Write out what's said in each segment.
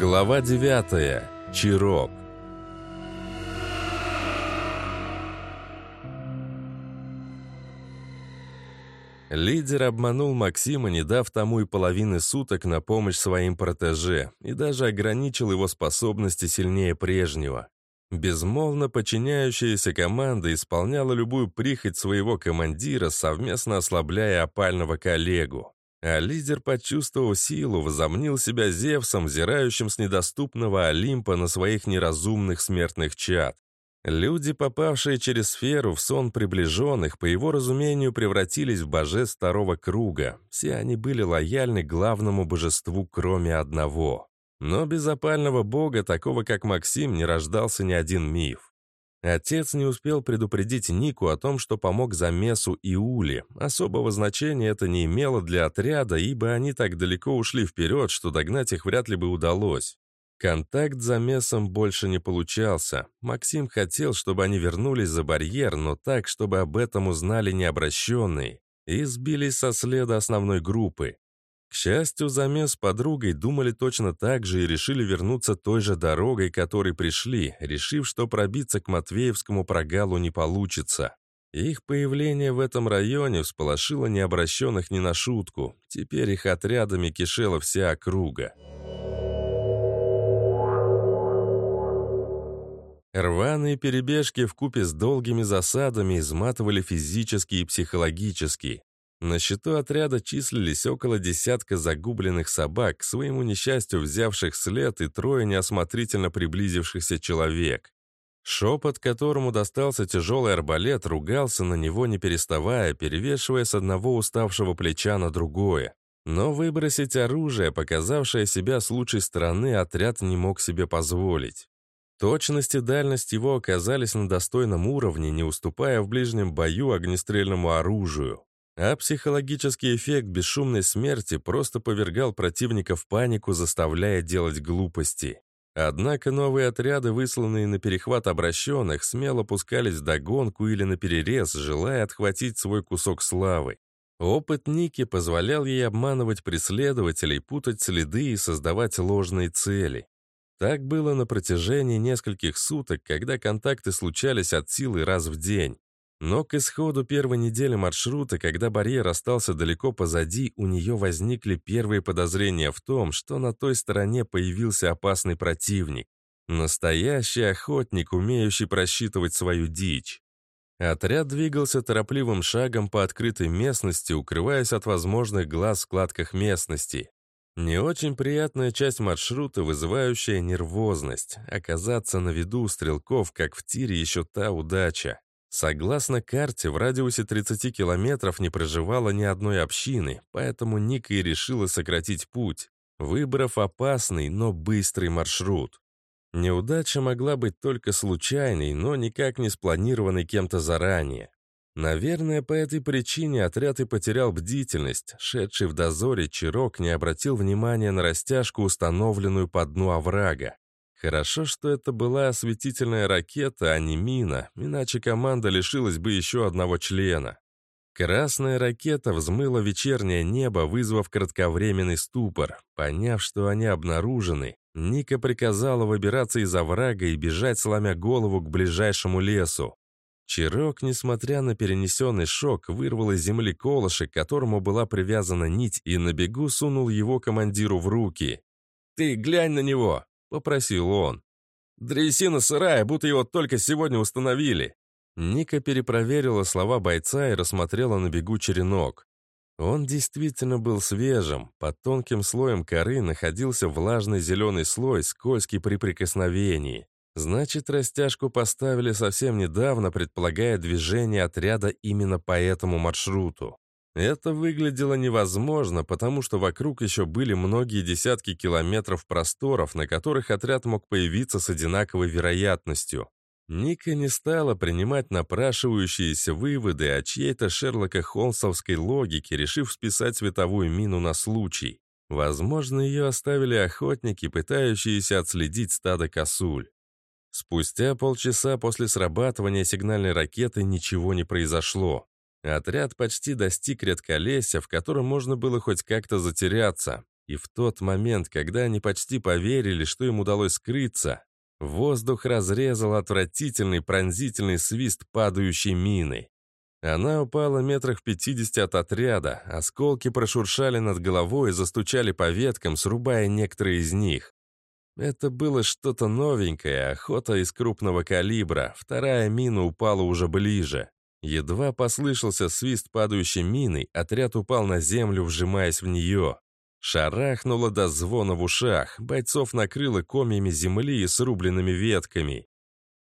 Глава 9. Чирок. Лидер обманул Максима, не дав тому и половины суток на помощь своим протеже, и даже ограничил его способности сильнее прежнего. Безмолвно подчиняющаяся команда исполняла любую прихоть своего командира, совместно ослабляя опального коллегу. А лидер, почувствовав силу, возомнил себя Зевсом, взирающим с недоступного Олимпа на своих неразумных смертных чад. Люди, попавшие через сферу в сон приближенных, по его разумению, превратились в божеств второго круга. Все они были лояльны главному божеству, кроме одного. Но без опального бога, такого как Максим, не рождался ни один миф. Отец не успел предупредить Нику о том, что помог замесу и Ули. Особого значения это не имело для отряда, ибо они так далеко ушли вперед, что догнать их вряд ли бы удалось. Контакт с замесом больше не получался. Максим хотел, чтобы они вернулись за барьер, но так, чтобы об этом узнали необращенные, и сбились со следа основной группы. К счастью, замес с подругой думали точно так же и решили вернуться той же дорогой, которой пришли, решив, что пробиться к Матвеевскому прогалу не получится. Их появление в этом районе всполошило необращенных ни на шутку. Теперь их отрядами кишела вся округа. Рваные перебежки в купе с долгими засадами изматывали физически и психологически. На счету отряда числились около десятка загубленных собак, к своему несчастью взявших след и трое неосмотрительно приблизившихся человек. Шепот, которому достался тяжелый арбалет, ругался на него не переставая, перевешивая с одного уставшего плеча на другое. Но выбросить оружие, показавшее себя с лучшей стороны, отряд не мог себе позволить. Точность и дальность его оказались на достойном уровне, не уступая в ближнем бою огнестрельному оружию. А психологический эффект бесшумной смерти просто повергал противника в панику, заставляя делать глупости. Однако новые отряды, высланные на перехват обращенных, смело пускались в догонку или на перерез, желая отхватить свой кусок славы. Опыт Ники позволял ей обманывать преследователей, путать следы и создавать ложные цели. Так было на протяжении нескольких суток, когда контакты случались от силы раз в день. Но к исходу первой недели маршрута, когда барьер остался далеко позади, у нее возникли первые подозрения в том, что на той стороне появился опасный противник. Настоящий охотник, умеющий просчитывать свою дичь. Отряд двигался торопливым шагом по открытой местности, укрываясь от возможных глаз в складках местности. Не очень приятная часть маршрута, вызывающая нервозность. Оказаться на виду у стрелков, как в тире, еще та удача. Согласно карте, в радиусе 30 километров не проживало ни одной общины, поэтому Ника и решила сократить путь, выбрав опасный, но быстрый маршрут. Неудача могла быть только случайной, но никак не спланированной кем-то заранее. Наверное, по этой причине отряд и потерял бдительность. Шедший в дозоре Чирок не обратил внимания на растяжку, установленную по дну оврага. Хорошо, что это была осветительная ракета, а не мина, иначе команда лишилась бы еще одного члена. Красная ракета взмыла вечернее небо, вызвав кратковременный ступор. Поняв, что они обнаружены, Ника приказала выбираться из оврага и бежать, сломя голову к ближайшему лесу. Чирок, несмотря на перенесенный шок, вырвал из земли колышек, к которому была привязана нить, и на бегу сунул его командиру в руки. «Ты глянь на него!» — попросил он. «Древесина сырая, будто его только сегодня установили». Ника перепроверила слова бойца и рассмотрела на бегу черенок. Он действительно был свежим. Под тонким слоем коры находился влажный зеленый слой, скользкий при прикосновении. Значит, растяжку поставили совсем недавно, предполагая движение отряда именно по этому маршруту. Это выглядело невозможно, потому что вокруг еще были многие десятки километров просторов, на которых отряд мог появиться с одинаковой вероятностью. Ника не стала принимать напрашивающиеся выводы о чьей-то Шерлока Холмсовской логике, решив списать световую мину на случай. Возможно, ее оставили охотники, пытающиеся отследить стадо косуль. Спустя полчаса после срабатывания сигнальной ракеты ничего не произошло. Отряд почти достиг редколесья, в котором можно было хоть как-то затеряться. И в тот момент, когда они почти поверили, что им удалось скрыться, воздух разрезал отвратительный пронзительный свист падающей мины. Она упала метрах в пятидесяти от отряда, осколки прошуршали над головой и застучали по веткам, срубая некоторые из них. Это было что-то новенькое, охота из крупного калибра, вторая мина упала уже ближе. Едва послышался свист падающей мины, отряд упал на землю, вжимаясь в нее. Шарахнуло до звона в ушах, бойцов накрыло комьями земли и срубленными ветками.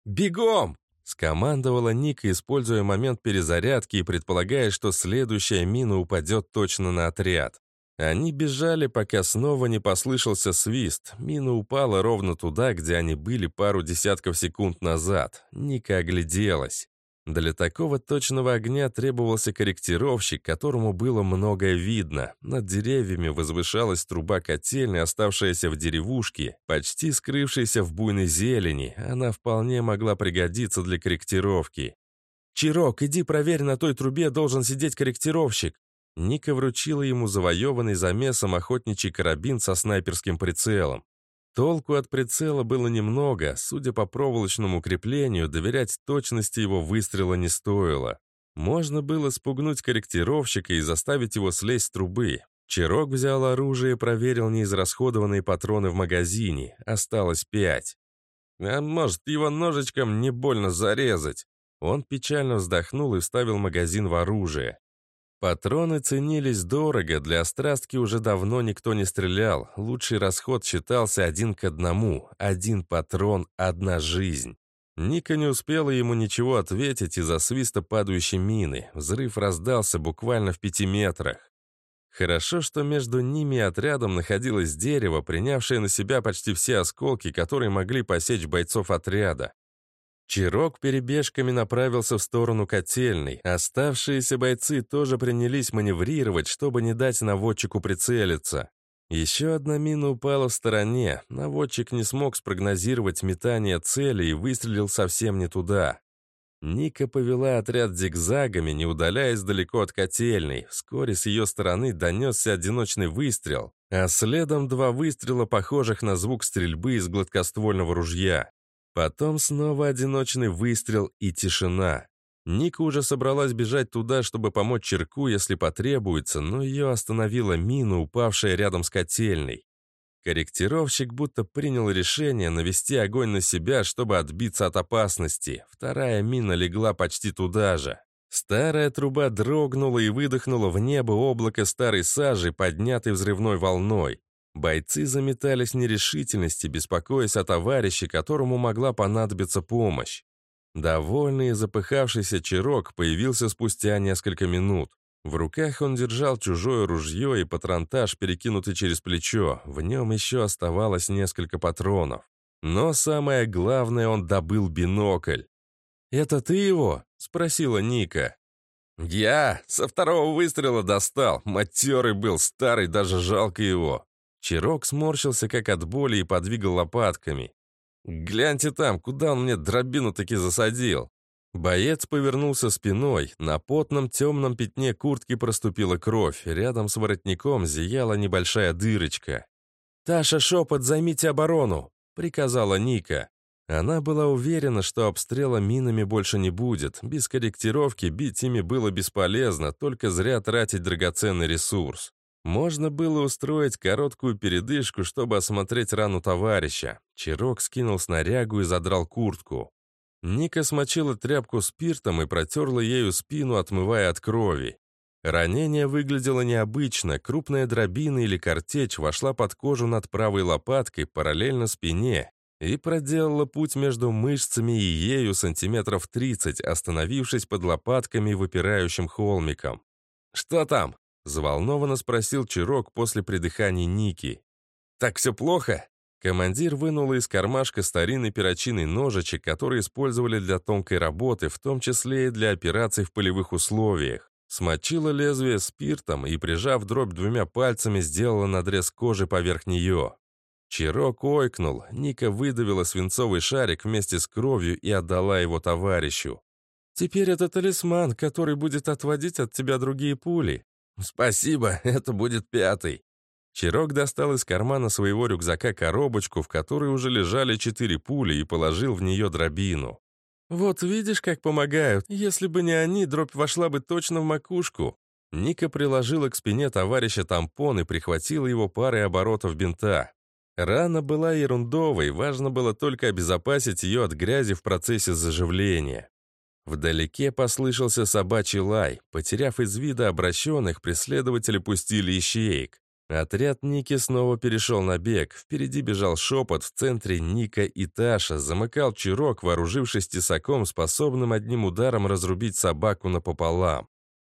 «Бегом!» Скомандовала Ника, используя момент перезарядки и предполагая, что следующая мина упадет точно на отряд. Они бежали, пока снова не послышался свист. Мина упала ровно туда, где они были пару десятков секунд назад. Ника огляделась. Для такого точного огня требовался корректировщик, которому было многое видно. Над деревьями возвышалась труба котельной, оставшаяся в деревушке, почти скрывшаяся в буйной зелени. Она вполне могла пригодиться для корректировки. «Чирок, иди проверь, на той трубе должен сидеть корректировщик». Ника вручила ему завоеванный замесом охотничий карабин со снайперским прицелом. Толку от прицела было немного, судя по проволочному креплению, доверять точности его выстрела не стоило. Можно было спугнуть корректировщика и заставить его слезть с трубы. Чирок взял оружие и проверил неизрасходованные патроны в магазине. Осталось пять. А может, его ножичком не больно зарезать? Он печально вздохнул и вставил магазин в оружие. Патроны ценились дорого, для острастки уже давно никто не стрелял. Лучший расход считался один к одному. Один патрон, одна жизнь. Ника не успела ему ничего ответить из-за свиста падающей мины. Взрыв раздался буквально в пяти метрах. Хорошо, что между ними и отрядом находилось дерево, принявшее на себя почти все осколки, которые могли посечь бойцов отряда. Чирок перебежками направился в сторону котельной. Оставшиеся бойцы тоже принялись маневрировать, чтобы не дать наводчику прицелиться. Еще одна мина упала в стороне. Наводчик не смог спрогнозировать метание цели и выстрелил совсем не туда. Ника повела отряд зигзагами, не удаляясь далеко от котельной. Вскоре с ее стороны донесся одиночный выстрел, а следом два выстрела, похожих на звук стрельбы из гладкоствольного ружья. Потом снова одиночный выстрел и тишина. Ника уже собралась бежать туда, чтобы помочь Черку, если потребуется, но ее остановила мина, упавшая рядом с котельной. Корректировщик будто принял решение навести огонь на себя, чтобы отбиться от опасности. Вторая мина легла почти туда же. Старая труба дрогнула и выдохнула в небо облако старой сажи, поднятой взрывной волной. Бойцы заметались в нерешительности, беспокоясь о товарище, которому могла понадобиться помощь. Довольный и запыхавшийся Чирок появился спустя несколько минут. В руках он держал чужое ружье и патронтаж, перекинутый через плечо. В нем еще оставалось несколько патронов. Но самое главное, он добыл бинокль. «Это ты его?» — спросила Ника. «Я со второго выстрела достал. Матерый был, старый, даже жалко его. Чирок сморщился как от боли и подвигал лопатками. «Гляньте там, куда он мне дробину таки засадил!» Боец повернулся спиной, на потном темном пятне куртки проступила кровь, рядом с воротником зияла небольшая дырочка. «Таша, шепот, займите оборону!» — приказала Ника. Она была уверена, что обстрела минами больше не будет. Без корректировки бить ими было бесполезно, только зря тратить драгоценный ресурс. Можно было устроить короткую передышку, чтобы осмотреть рану товарища. Чирок скинул снарягу и задрал куртку. Ника смочила тряпку спиртом и протерла ею спину, отмывая от крови. Ранение выглядело необычно, крупная дробина или картечь вошла под кожу над правой лопаткой параллельно спине и проделала путь между мышцами и ею сантиметров 30, остановившись под лопатками и выпирающим холмиком. «Что там?» Заволнованно спросил Чирок после придыхания Ники. «Так все плохо?» Командир вынул из кармашка старинный перочинный ножичек, который использовали для тонкой работы, в том числе и для операций в полевых условиях. Смочила лезвие спиртом и, прижав дробь двумя пальцами, сделала надрез кожи поверх нее. Чирок ойкнул, Ника выдавила свинцовый шарик вместе с кровью и отдала его товарищу. «Теперь это талисман, который будет отводить от тебя другие пули», «Спасибо, это будет пятый». Чирок достал из кармана своего рюкзака коробочку, в которой уже лежали четыре пули, и положил в нее дробину. «Вот видишь, как помогают. Если бы не они, дробь вошла бы точно в макушку». Ника приложила к спине товарища тампон и прихватила его парой оборотов бинта. Рана была ерундовой, важно было только обезопасить ее от грязи в процессе заживления. Вдалеке послышался собачий лай. Потеряв из вида обращенных, преследователи пустили ищеек. Отряд Ники снова перешел на бег. Впереди бежал шепот, в центре Ника и Таша. Замыкал Чирок, вооружившись тесаком, способным одним ударом разрубить собаку напополам.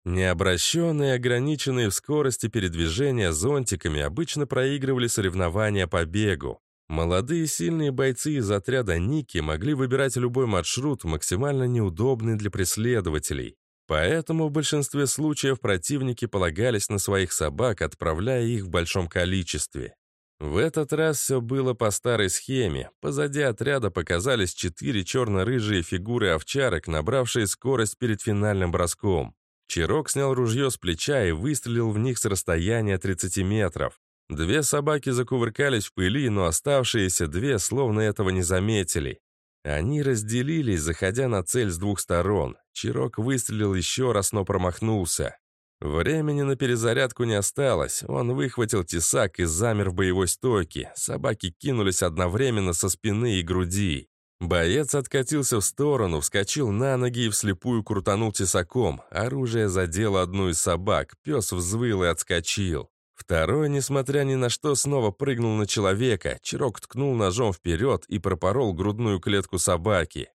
Необращенные, ограниченные в скорости передвижения зонтиками обычно проигрывали соревнования по бегу. Молодые сильные бойцы из отряда Ники могли выбирать любой маршрут, максимально неудобный для преследователей. Поэтому в большинстве случаев противники полагались на своих собак, отправляя их в большом количестве. В этот раз все было по старой схеме. Позади отряда показались четыре черно-рыжие фигуры овчарок, набравшие скорость перед финальным броском. Чирок снял ружье с плеча и выстрелил в них с расстояния 30 метров. Две собаки закувыркались в пыли, но оставшиеся две словно этого не заметили. Они разделились, заходя на цель с двух сторон. Чирок выстрелил еще раз, но промахнулся. Времени на перезарядку не осталось. Он выхватил тесак и замер в боевой стойке. Собаки кинулись одновременно со спины и груди. Боец откатился в сторону, вскочил на ноги и вслепую крутанул тесаком. Оружие задело одну из собак, пес взвыл и отскочил. Второй, несмотря ни на что, снова прыгнул на человека. Чирок ткнул ножом вперед и пропорол грудную клетку собаки.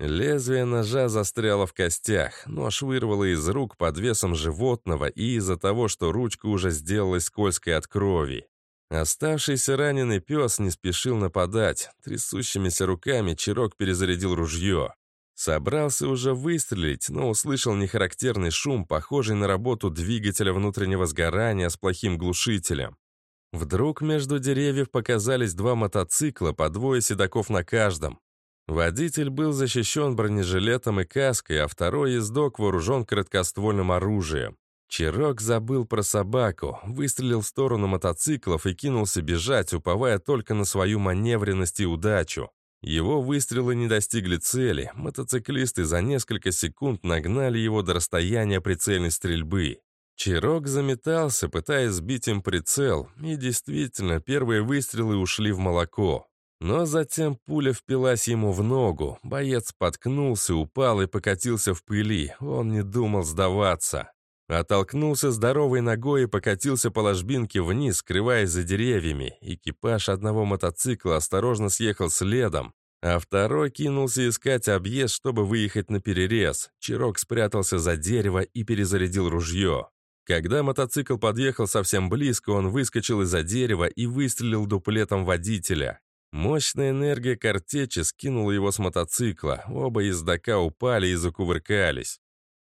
Лезвие ножа застряло в костях, нож вырвало из рук под весом животного и из-за того, что ручка уже сделалась скользкой от крови. Оставшийся раненый пес не спешил нападать. Трясущимися руками Чирок перезарядил ружье. Собрался уже выстрелить, но услышал нехарактерный шум, похожий на работу двигателя внутреннего сгорания с плохим глушителем. Вдруг между деревьев показались два мотоцикла, по двое седаков на каждом. Водитель был защищен бронежилетом и каской, а второй ездок вооружен короткоствольным оружием. Чирок забыл про собаку, выстрелил в сторону мотоциклов и кинулся бежать, уповая только на свою маневренность и удачу. Его выстрелы не достигли цели, мотоциклисты за несколько секунд нагнали его до расстояния прицельной стрельбы. Чирок заметался, пытаясь сбить им прицел, и действительно, первые выстрелы ушли в молоко. Но затем пуля впилась ему в ногу, боец споткнулся, упал и покатился в пыли, он не думал сдаваться. Оттолкнулся здоровой ногой и покатился по ложбинке вниз, скрываясь за деревьями. Экипаж одного мотоцикла осторожно съехал следом, а второй кинулся искать объезд, чтобы выехать на перерез. Чирок спрятался за дерево и перезарядил ружье. Когда мотоцикл подъехал совсем близко, он выскочил из-за дерева и выстрелил дуплетом водителя. Мощная энергия картечи скинула его с мотоцикла. Оба ездока упали и закувыркались.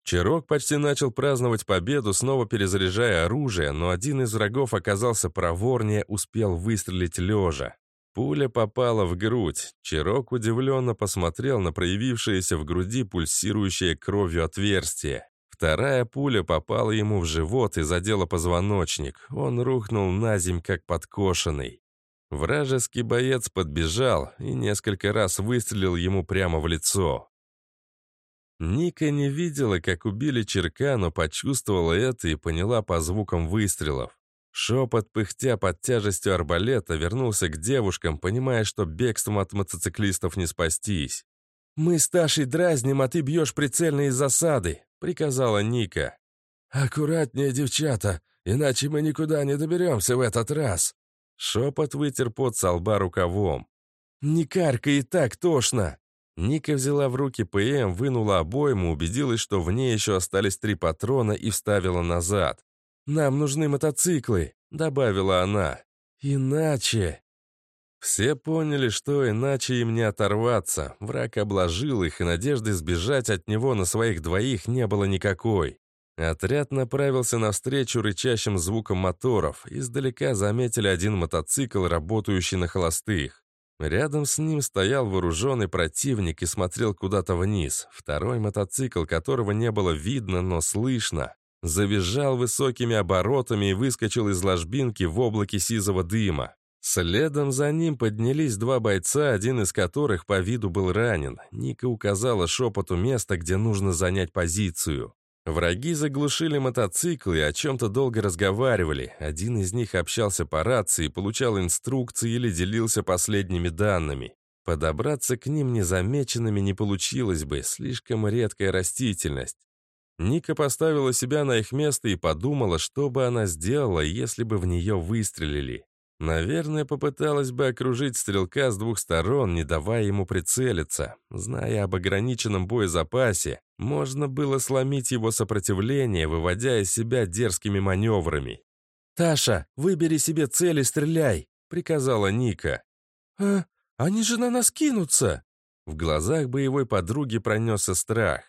Чирок почти начал праздновать победу, снова перезаряжая оружие, но один из врагов оказался проворнее, успел выстрелить лежа. Пуля попала в грудь. Чирок удивленно посмотрел на проявившееся в груди пульсирующее кровью отверстие. Вторая пуля попала ему в живот и задела позвоночник. Он рухнул на земь, как подкошенный. Вражеский боец подбежал и несколько раз выстрелил ему прямо в лицо. Ника не видела, как убили Черка, но почувствовала это и поняла по звукам выстрелов. Шепот, пыхтя под тяжестью арбалета, вернулся к девушкам, понимая, что бегством от мотоциклистов не спастись. «Мы с Ташей дразним, а ты бьешь прицельно из засады», — приказала Ника. «Аккуратнее, девчата, иначе мы никуда не доберемся в этот раз». Шепот вытер пот со лба рукавом. «Не каркай и так тошно!» Ника взяла в руки ПМ, вынула обойму, убедилась, что в ней еще остались три патрона и вставила назад. «Нам нужны мотоциклы», — добавила она. «Иначе...» Все поняли, что иначе им не оторваться. Враг обложил их, и надежды сбежать от него на своих двоих не было никакой. Отряд направился навстречу рычащим звукам моторов. Издалека заметили один мотоцикл, работающий на холостых. Рядом с ним стоял вооруженный противник и смотрел куда-то вниз. Второй мотоцикл, которого не было видно, но слышно. завизжал высокими оборотами и выскочил из ложбинки в облаке сизого дыма. Следом за ним поднялись два бойца, один из которых по виду был ранен. Ника указала шепоту место, где нужно занять позицию. Враги заглушили мотоциклы и о чем-то долго разговаривали. Один из них общался по рации, получал инструкции или делился последними данными. Подобраться к ним незамеченными не получилось бы, слишком редкая растительность. Ника поставила себя на их место и подумала, что бы она сделала, если бы в нее выстрелили. Наверное, попыталась бы окружить стрелка с двух сторон, не давая ему прицелиться. Зная об ограниченном боезапасе, можно было сломить его сопротивление, выводя из себя дерзкими маневрами. «Таша, выбери себе цель и стреляй!» — приказала Ника. «А, они же на нас кинутся!» В глазах боевой подруги пронесся страх.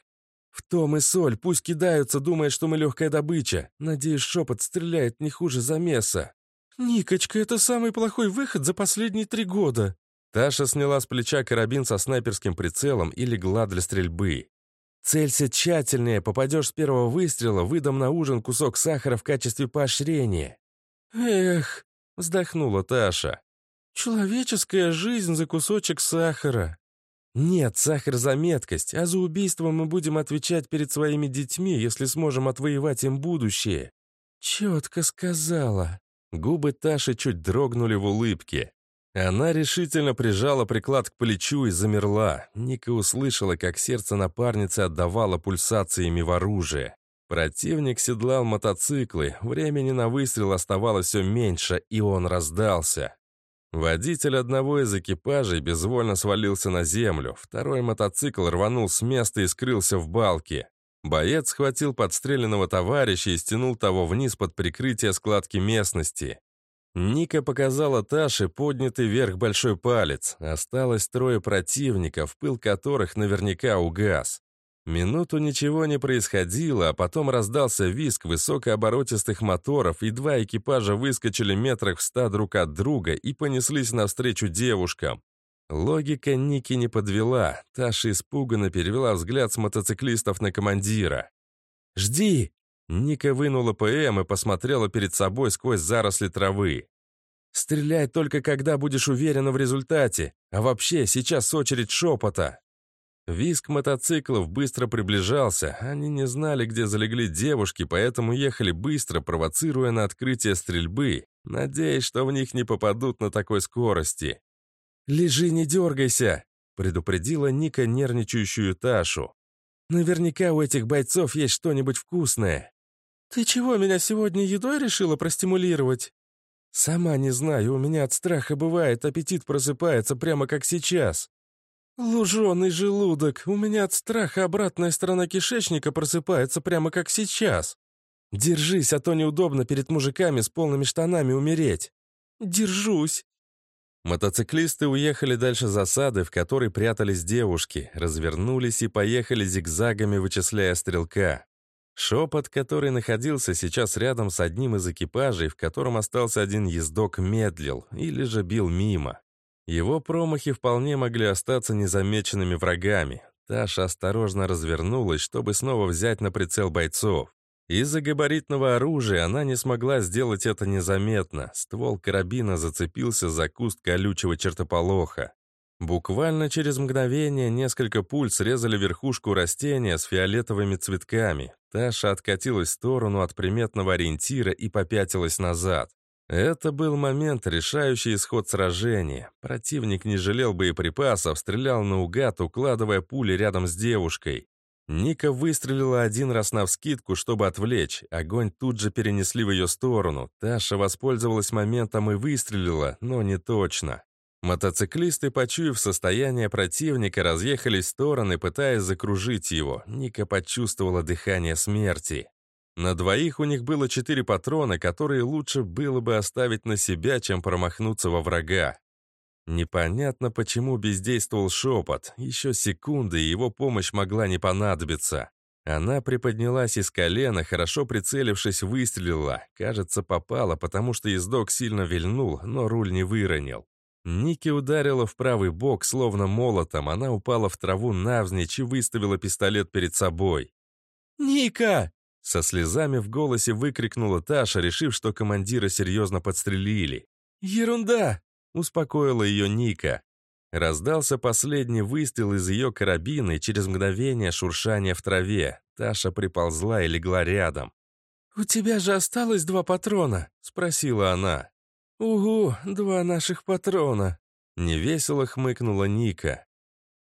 «В том и соль, пусть кидаются, думая, что мы легкая добыча. Надеюсь, шепот стреляет не хуже замеса». «Никочка, это самый плохой выход за последние три года». Таша сняла с плеча карабин со снайперским прицелом и легла для стрельбы. «Целься тщательнее, попадешь с первого выстрела, выдам на ужин кусок сахара в качестве поощрения». «Эх», — вздохнула Таша. «Человеческая жизнь за кусочек сахара». «Нет, сахар за меткость, а за убийство мы будем отвечать перед своими детьми, если сможем отвоевать им будущее». «Четко сказала». Губы Таши чуть дрогнули в улыбке. Она решительно прижала приклад к плечу и замерла. Ника услышала, как сердце напарницы отдавало пульсациями в оружие. Противник седлал мотоциклы, времени на выстрел оставалось все меньше, и он раздался. Водитель одного из экипажей безвольно свалился на землю, второй мотоцикл рванул с места и скрылся в балке. Боец схватил подстреленного товарища и стянул того вниз под прикрытие складки местности. Ника показала Таше поднятый вверх большой палец. Осталось трое противников, пыл которых наверняка угас. Минуту ничего не происходило, а потом раздался визг высокооборотистых моторов, и два экипажа выскочили метрах в ста друг от друга и понеслись навстречу девушкам. Логика Ники не подвела. Таша испуганно перевела взгляд с мотоциклистов на командира. «Жди!» Ника вынула ПМ и посмотрела перед собой сквозь заросли травы. «Стреляй только когда будешь уверена в результате. А вообще, сейчас очередь шепота». Виск мотоциклов быстро приближался. Они не знали, где залегли девушки, поэтому ехали быстро, провоцируя на открытие стрельбы, надеясь, что в них не попадут на такой скорости. «Лежи, не дергайся!» — предупредила Ника нервничающую Ташу. «Наверняка у этих бойцов есть что-нибудь вкусное». «Ты чего, меня сегодня едой решила простимулировать?» «Сама не знаю, у меня от страха бывает, аппетит просыпается прямо как сейчас». «Луженый желудок, у меня от страха обратная сторона кишечника просыпается прямо как сейчас». «Держись, а то неудобно перед мужиками с полными штанами умереть». «Держусь», Мотоциклисты уехали дальше засады, в которой прятались девушки, развернулись и поехали зигзагами, вычисляя стрелка. Шепот, который находился сейчас рядом с одним из экипажей, в котором остался один ездок, медлил или же бил мимо. Его промахи вполне могли остаться незамеченными врагами. Таша осторожно развернулась, чтобы снова взять на прицел бойцов. Из-за габаритного оружия она не смогла сделать это незаметно. Ствол карабина зацепился за куст колючего чертополоха. Буквально через мгновение несколько пуль срезали верхушку растения с фиолетовыми цветками. Таша откатилась в сторону от приметного ориентира и попятилась назад. Это был момент, решающий исход сражения. Противник не жалел боеприпасов, стрелял наугад, укладывая пули рядом с девушкой. Ника выстрелила один раз навскидку, чтобы отвлечь. Огонь тут же перенесли в ее сторону. Таша воспользовалась моментом и выстрелила, но не точно. Мотоциклисты, почуяв состояние противника, разъехались в стороны, пытаясь закружить его. Ника почувствовала дыхание смерти. На двоих у них было четыре патрона, которые лучше было бы оставить на себя, чем промахнуться во врага. Непонятно, почему бездействовал шепот. Еще секунды, и его помощь могла не понадобиться. Она приподнялась из колена, хорошо прицелившись, выстрелила. Кажется, попала, потому что ездок сильно вильнул, но руль не выронил. Ники ударила в правый бок, словно молотом. Она упала в траву навзничь и выставила пистолет перед собой. «Ника!» Со слезами в голосе выкрикнула Таша, решив, что командира серьезно подстрелили. «Ерунда!» — успокоила ее Ника. Раздался последний выстрел из ее карабина, и через мгновение шуршание в траве. Таша приползла и легла рядом. «У тебя же осталось два патрона?» — спросила она. «Угу, два наших патрона», — невесело хмыкнула Ника.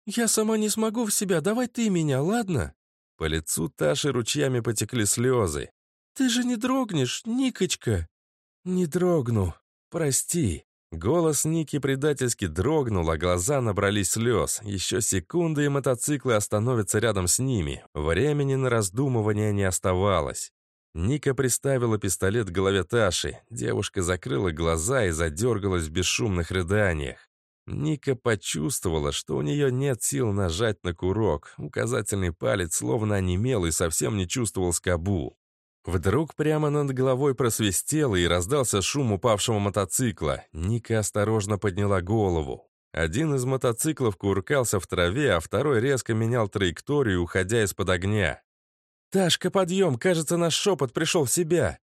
«Я сама не смогу в себя, давай ты меня, ладно?» По лицу Таши ручьями потекли слезы. «Ты же не дрогнешь, Никочка!» «Не дрогну, прости». Голос Ники предательски дрогнул, а глаза набрались слез. Еще секунды, и мотоциклы остановятся рядом с ними. Времени на раздумывание не оставалось. Ника приставила пистолет к голове Таши. Девушка закрыла глаза и задергалась в бесшумных рыданиях. Ника почувствовала, что у нее нет сил нажать на курок. Указательный палец словно онемел и совсем не чувствовал скобу. Вдруг прямо над головой просвистело и раздался шум упавшего мотоцикла. Ника осторожно подняла голову. Один из мотоциклов куркался в траве, а второй резко менял траекторию, уходя из-под огня. «Ташка, подъем! Кажется, наш шепот пришел в себя!»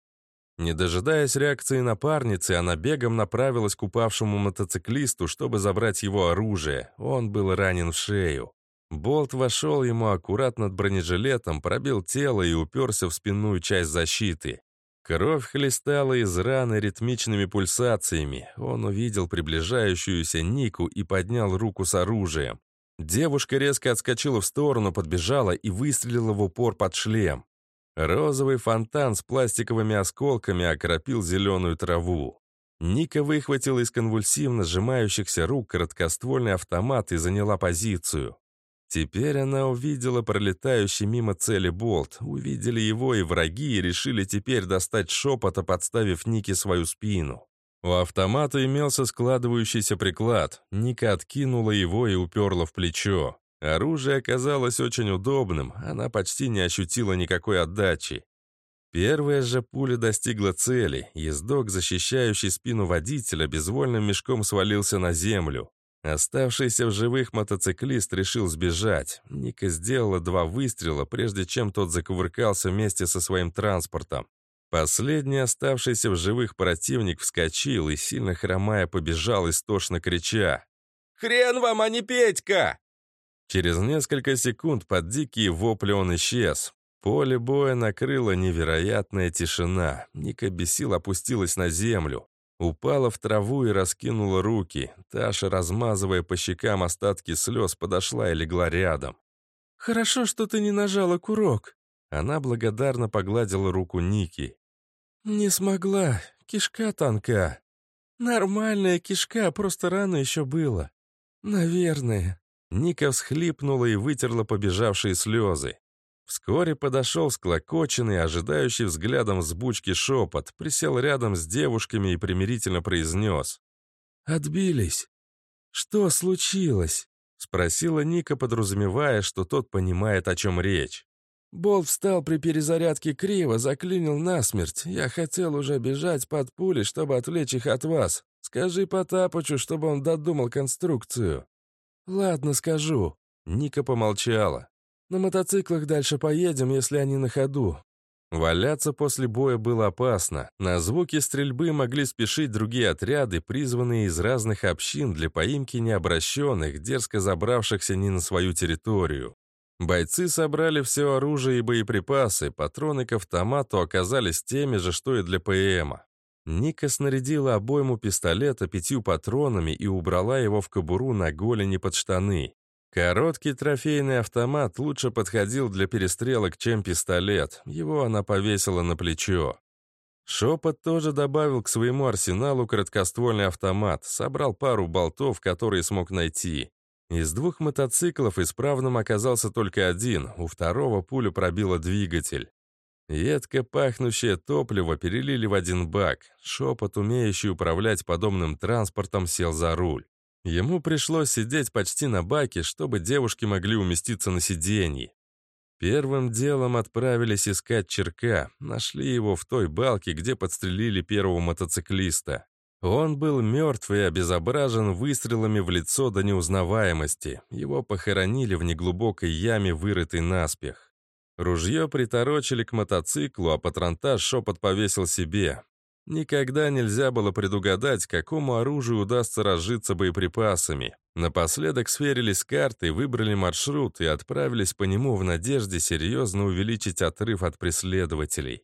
Не дожидаясь реакции напарницы, она бегом направилась к упавшему мотоциклисту, чтобы забрать его оружие. Он был ранен в шею. Болт вошел ему аккуратно над бронежилетом, пробил тело и уперся в спинную часть защиты. Кровь хлестала из раны ритмичными пульсациями. Он увидел приближающуюся Нику и поднял руку с оружием. Девушка резко отскочила в сторону, подбежала и выстрелила в упор под шлем. Розовый фонтан с пластиковыми осколками окропил зеленую траву. Ника выхватила из конвульсивно сжимающихся рук короткоствольный автомат и заняла позицию. Теперь она увидела пролетающий мимо цели болт. Увидели его и враги, и решили теперь достать шепота, подставив Нике свою спину. У автомата имелся складывающийся приклад. Ника откинула его и уперла в плечо. Оружие оказалось очень удобным, она почти не ощутила никакой отдачи. Первая же пуля достигла цели. Ездок, защищающий спину водителя, безвольным мешком свалился на землю. Оставшийся в живых мотоциклист решил сбежать. Ника сделала два выстрела, прежде чем тот закувыркался вместе со своим транспортом. Последний оставшийся в живых противник вскочил и, сильно хромая, побежал, истошно крича. «Хрен вам, а не Петька!» Через несколько секунд под дикие вопли он исчез. Поле боя накрыла невероятная тишина. Ника бесил опустилась на землю. Упала в траву и раскинула руки. Таша, размазывая по щекам остатки слез, подошла и легла рядом. «Хорошо, что ты не нажала курок». Она благодарно погладила руку Ники. «Не смогла. Кишка тонка. Нормальная кишка, просто рано еще было. Наверное». Ника всхлипнула и вытерла побежавшие слезы. Вскоре подошел склокоченный, ожидающий взглядом взбучки шепот, присел рядом с девушками и примирительно произнес. «Отбились. Что случилось?» — спросила Ника, подразумевая, что тот понимает, о чем речь. Болт встал при перезарядке криво, заклинил насмерть. Я хотел уже бежать под пули, чтобы отвлечь их от вас. Скажи Потапычу, чтобы он додумал конструкцию. Ладно, скажу. Ника помолчала. На мотоциклах дальше поедем, если они на ходу. Валяться после боя было опасно. На звуки стрельбы могли спешить другие отряды, призванные из разных общин для поимки необращенных, дерзко забравшихся не на свою территорию. Бойцы собрали все оружие и боеприпасы, патроны к автомату оказались теми же, что и для ПМа. Ника снарядила обойму пистолета пятью патронами и убрала его в кобуру на голени под штаны. Короткий трофейный автомат лучше подходил для перестрелок, чем пистолет. Его она повесила на плечо. Шепот тоже добавил к своему арсеналу краткоствольный автомат, собрал пару болтов, которые смог найти. Из двух мотоциклов исправным оказался только один, у второго пулю пробило двигатель. Едко пахнущее топливо перелили в один бак. Шепот, умеющий управлять подобным транспортом, сел за руль. Ему пришлось сидеть почти на баке, чтобы девушки могли уместиться на сиденье. Первым делом отправились искать Черка, нашли его в той балке, где подстрелили первого мотоциклиста. Он был мертв и обезображен выстрелами в лицо до неузнаваемости. Его похоронили в неглубокой яме, вырытой наспех. Ружье приторочили к мотоциклу, а патронтаж шепот повесил себе. Никогда нельзя было предугадать, какому оружию удастся разжиться боеприпасами. Напоследок сверились карты, выбрали маршрут и отправились по нему в надежде серьезно увеличить отрыв от преследователей.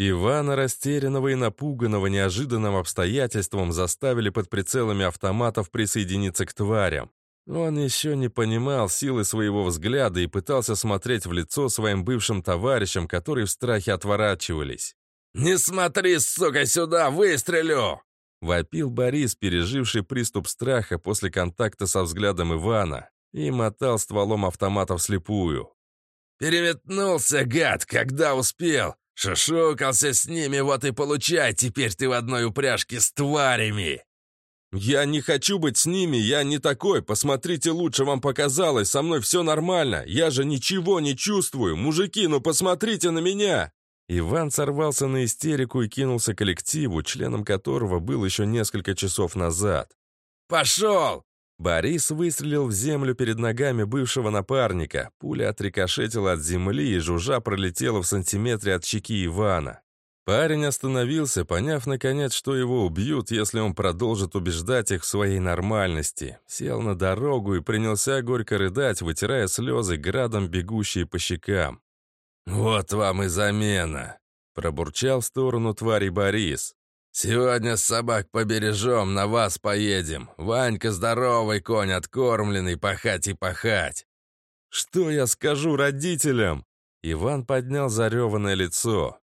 Ивана, растерянного и напуганного неожиданным обстоятельством, заставили под прицелами автоматов присоединиться к тварям. Он еще не понимал силы своего взгляда и пытался смотреть в лицо своим бывшим товарищам, которые в страхе отворачивались. «Не смотри, сука, сюда, выстрелю!» Вопил Борис, переживший приступ страха после контакта со взглядом Ивана, и мотал стволом автомата вслепую. «Переметнулся, гад, когда успел! Шушукался с ними, вот и получай, теперь ты в одной упряжке с тварями!» «Я не хочу быть с ними, я не такой, посмотрите лучше, вам показалось, со мной все нормально, я же ничего не чувствую, мужики, ну посмотрите на меня!» Иван сорвался на истерику и кинулся к коллективу, членом которого был еще несколько часов назад. «Пошел!» Борис выстрелил в землю перед ногами бывшего напарника. Пуля отрикошетила от земли и жужжа пролетела в сантиметре от щеки Ивана. Парень остановился, поняв наконец, что его убьют, если он продолжит убеждать их в своей нормальности. Сел на дорогу и принялся горько рыдать, вытирая слезы, градом бегущие по щекам. «Вот вам и замена!» — пробурчал в сторону твари Борис. «Сегодня собак побережем, на вас поедем. Ванька здоровый конь, откормленный, пахать и пахать». «Что я скажу родителям?» Иван поднял зареванное лицо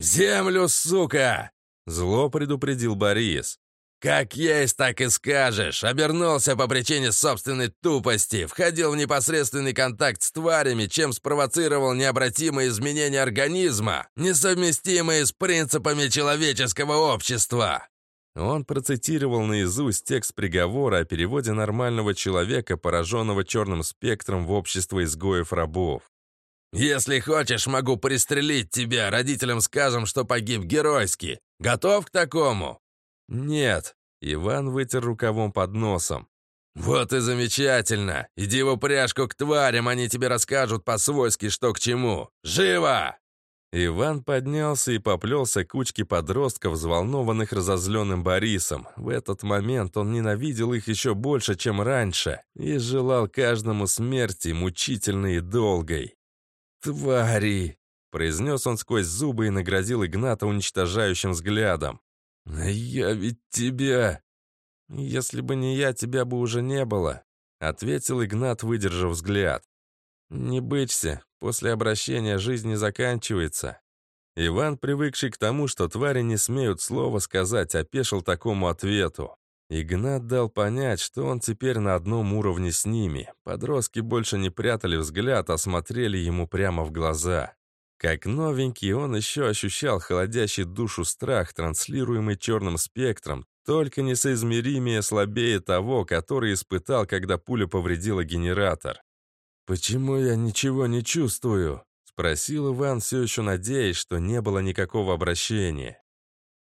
землю, сука!» Зло предупредил Борис. «Как есть, так и скажешь. Обернулся по причине собственной тупости, входил в непосредственный контакт с тварями, чем спровоцировал необратимые изменения организма, несовместимые с принципами человеческого общества». Он процитировал наизусть текст приговора о переводе нормального человека, пораженного черным спектром в общество изгоев-рабов. «Если хочешь, могу пристрелить тебя. Родителям скажем, что погиб геройски. Готов к такому?» «Нет». Иван вытер рукавом под носом. «Вот и замечательно. Иди в упряжку к тварям, они тебе расскажут по-свойски, что к чему. Живо!» Иван поднялся и поплелся к кучке подростков, взволнованных разозленным Борисом. В этот момент он ненавидел их еще больше, чем раньше, и желал каждому смерти, мучительной и долгой. «Твари!» — произнес он сквозь зубы и нагрозил Игната уничтожающим взглядом. «Я ведь тебя...» «Если бы не я, тебя бы уже не было», — ответил Игнат, выдержав взгляд. «Не бычься, после обращения жизнь не заканчивается». Иван, привыкший к тому, что твари не смеют слова сказать, опешил такому ответу. Игнат дал понять, что он теперь на одном уровне с ними. Подростки больше не прятали взгляд, а смотрели ему прямо в глаза. Как новенький, он еще ощущал холодящий душу страх, транслируемый черным спектром, только несоизмеримее слабее того, который испытал, когда пуля повредила генератор. «Почему я ничего не чувствую?» — спросил Иван, все еще надеясь, что не было никакого обращения.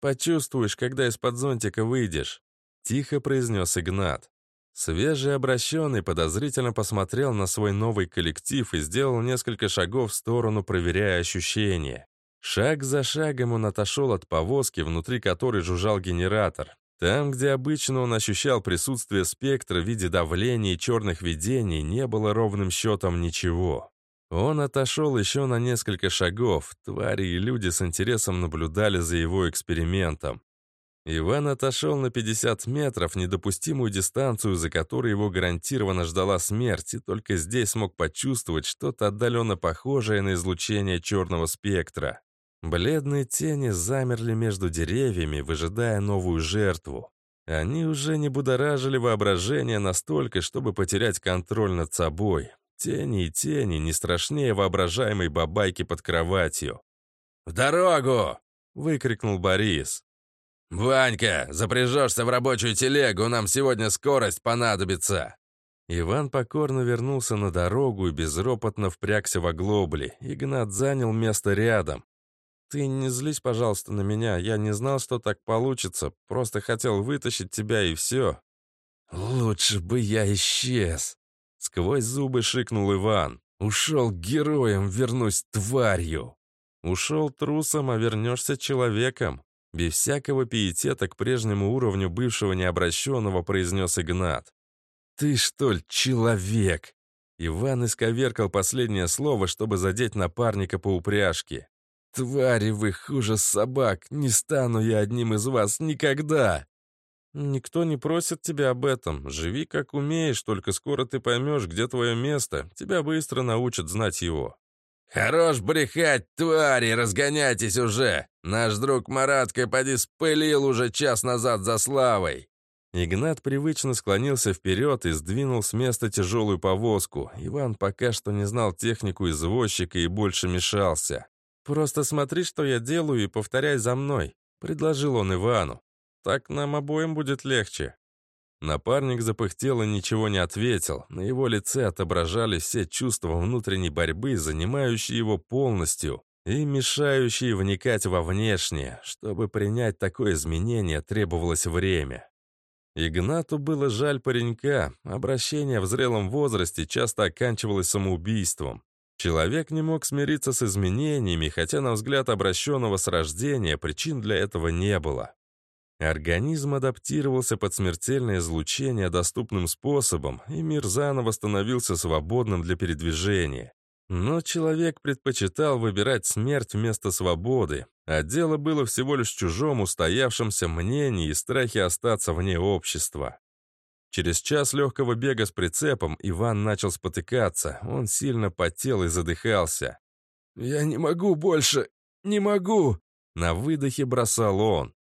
«Почувствуешь, когда из-под зонтика выйдешь», Тихо произнес Игнат. Свежий обращенный подозрительно посмотрел на свой новый коллектив и сделал несколько шагов в сторону, проверяя ощущения. Шаг за шагом он отошел от повозки, внутри которой жужжал генератор. Там, где обычно он ощущал присутствие спектра в виде давления и черных видений, не было ровным счетом ничего. Он отошел еще на несколько шагов. Твари и люди с интересом наблюдали за его экспериментом. Иван отошел на 50 метров, недопустимую дистанцию, за которой его гарантированно ждала смерть, и только здесь смог почувствовать что-то отдаленно похожее на излучение черного спектра. Бледные тени замерли между деревьями, выжидая новую жертву. Они уже не будоражили воображение настолько, чтобы потерять контроль над собой. Тени и тени не страшнее воображаемой бабайки под кроватью. «В дорогу!» — выкрикнул Борис. «Ванька, запряжешься в рабочую телегу, нам сегодня скорость понадобится!» Иван покорно вернулся на дорогу и безропотно впрягся в оглобли. Игнат занял место рядом. «Ты не злись, пожалуйста, на меня. Я не знал, что так получится. Просто хотел вытащить тебя, и все». «Лучше бы я исчез», Сквозь зубы шикнул Иван. «Ушел героем, вернусь тварью!» «Ушел трусом, а вернешься человеком», без всякого пиетета к прежнему уровню бывшего необращенного произнес Игнат. «Ты, что ли, человек?» Иван исковеркал последнее слово, чтобы задеть напарника по упряжке. «Твари вы хуже собак! Не стану я одним из вас никогда!» «Никто не просит тебя об этом. Живи как умеешь, только скоро ты поймешь, где твое место. Тебя быстро научат знать его». «Хорош брехать, твари, разгоняйтесь уже! Наш друг Маратка поди спылил уже час назад за славой!» Игнат привычно склонился вперед и сдвинул с места тяжелую повозку. Иван пока что не знал технику извозчика и больше мешался. «Просто смотри, что я делаю, и повторяй за мной», — предложил он Ивану. «Так нам обоим будет легче». Напарник запыхтел и ничего не ответил. На его лице отображались все чувства внутренней борьбы, занимающие его полностью и мешающие вникать во внешнее. Чтобы принять такое изменение, требовалось время. Игнату было жаль паренька. Обращение в зрелом возрасте часто оканчивалось самоубийством. Человек не мог смириться с изменениями, хотя, на взгляд обращенного с рождения, причин для этого не было. Организм адаптировался под смертельное излучение доступным способом, и мир заново становился свободным для передвижения. Но человек предпочитал выбирать смерть вместо свободы, а дело было всего лишь чужом устоявшемся мнении и страхе остаться вне общества. Через час легкого бега с прицепом Иван начал спотыкаться, он сильно потел и задыхался. «Я не могу больше, не могу!» На выдохе бросал он.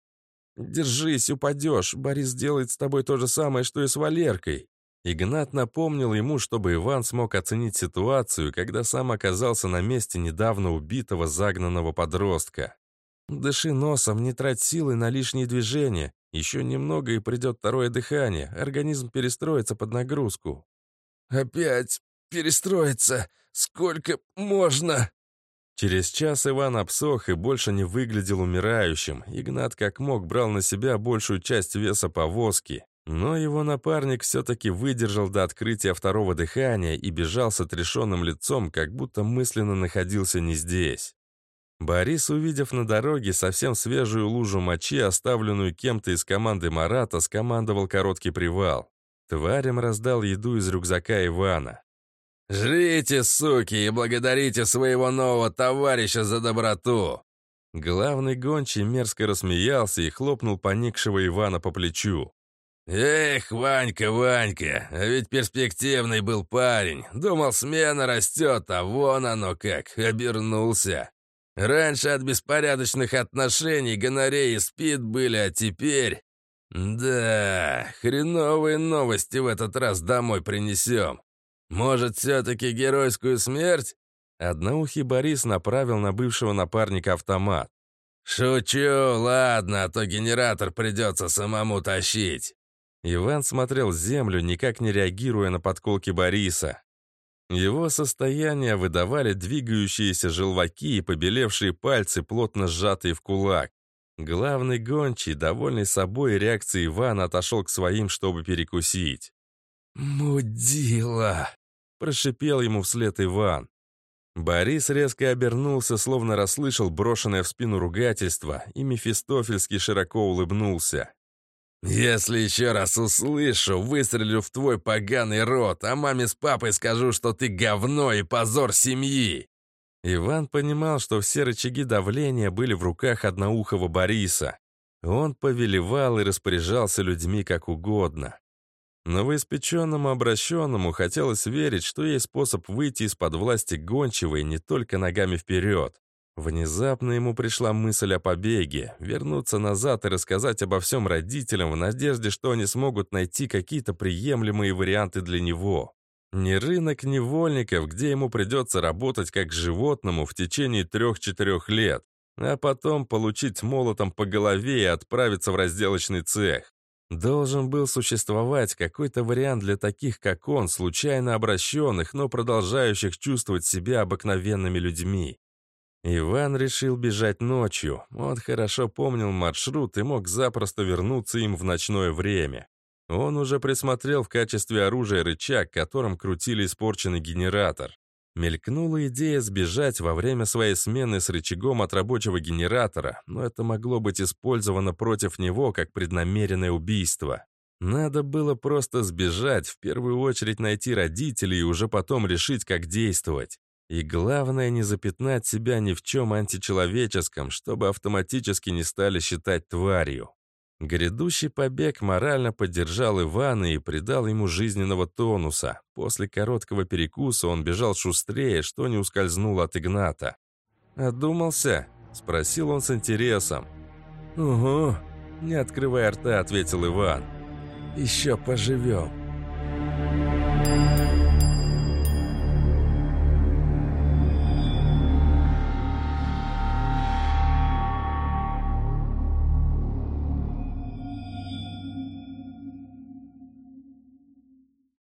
«Держись, упадешь. Борис сделает с тобой то же самое, что и с Валеркой». Игнат напомнил ему, чтобы Иван смог оценить ситуацию, когда сам оказался на месте недавно убитого загнанного подростка. «Дыши носом, не трать силы на лишние движения. Еще немного и придет второе дыхание. Организм перестроится под нагрузку». «Опять перестроится? Сколько можно?» Через час Иван обсох и больше не выглядел умирающим. Игнат как мог брал на себя большую часть веса повозки. Но его напарник все-таки выдержал до открытия второго дыхания и бежал с отрешенным лицом, как будто мысленно находился не здесь. Борис, увидев на дороге совсем свежую лужу мочи, оставленную кем-то из команды Марата, скомандовал короткий привал. Тварям раздал еду из рюкзака Ивана. «Жрите, суки, и благодарите своего нового товарища за доброту!» Главный гончий мерзко рассмеялся и хлопнул поникшего Ивана по плечу. «Эх, Ванька, Ванька, а ведь перспективный был парень. Думал, смена растет, а вон оно как, обернулся. Раньше от беспорядочных отношений гонореи и спид были, а теперь... Да, хреновые новости в этот раз домой принесем. Может, все-таки геройскую смерть?» Одноухий Борис направил на бывшего напарника автомат. «Шучу, ладно, а то генератор придется самому тащить». Иван смотрел землю, никак не реагируя на подколки Бориса. Его состояние выдавали двигающиеся желваки и побелевшие пальцы, плотно сжатые в кулак. Главный гончий, довольный собой реакцией Ивана, отошел к своим, чтобы перекусить. «Мудила!» — прошипел ему вслед Иван. Борис резко обернулся, словно расслышал брошенное в спину ругательство, и Мефистофельский широко улыбнулся. «Если еще раз услышу, выстрелю в твой поганый рот, а маме с папой скажу, что ты говно и позор семьи!» Иван понимал, что все рычаги давления были в руках одноухого Бориса. Он повелевал и распоряжался людьми как угодно. Новоиспеченному обращенному хотелось верить, что есть способ выйти из-под власти гончего не только ногами вперед. Внезапно ему пришла мысль о побеге, вернуться назад и рассказать обо всем родителям в надежде, что они смогут найти какие-то приемлемые варианты для него. Не рынок невольников, где ему придется работать как животному в течение трех-четырех лет, а потом получить молотом по голове и отправиться в разделочный цех. Должен был существовать какой-то вариант для таких, как он, случайно обращенных, но продолжающих чувствовать себя обыкновенными людьми. Иван решил бежать ночью. Он хорошо помнил маршрут и мог запросто вернуться им в ночное время. Он уже присмотрел в качестве оружия рычаг, которым крутили испорченный генератор. Мелькнула идея сбежать во время своей смены с рычагом от рабочего генератора, но это могло быть использовано против него как преднамеренное убийство. Надо было просто сбежать, в первую очередь найти родителей и уже потом решить, как действовать. И главное, не запятнать себя ни в чем античеловеческом, чтобы автоматически не стали считать тварью. Грядущий побег морально поддержал Ивана и придал ему жизненного тонуса. После короткого перекуса он бежал шустрее, что не ускользнуло от Игната. «Одумался?» — спросил он с интересом. «Угу», — не открывая рта, ответил Иван. «Еще поживем».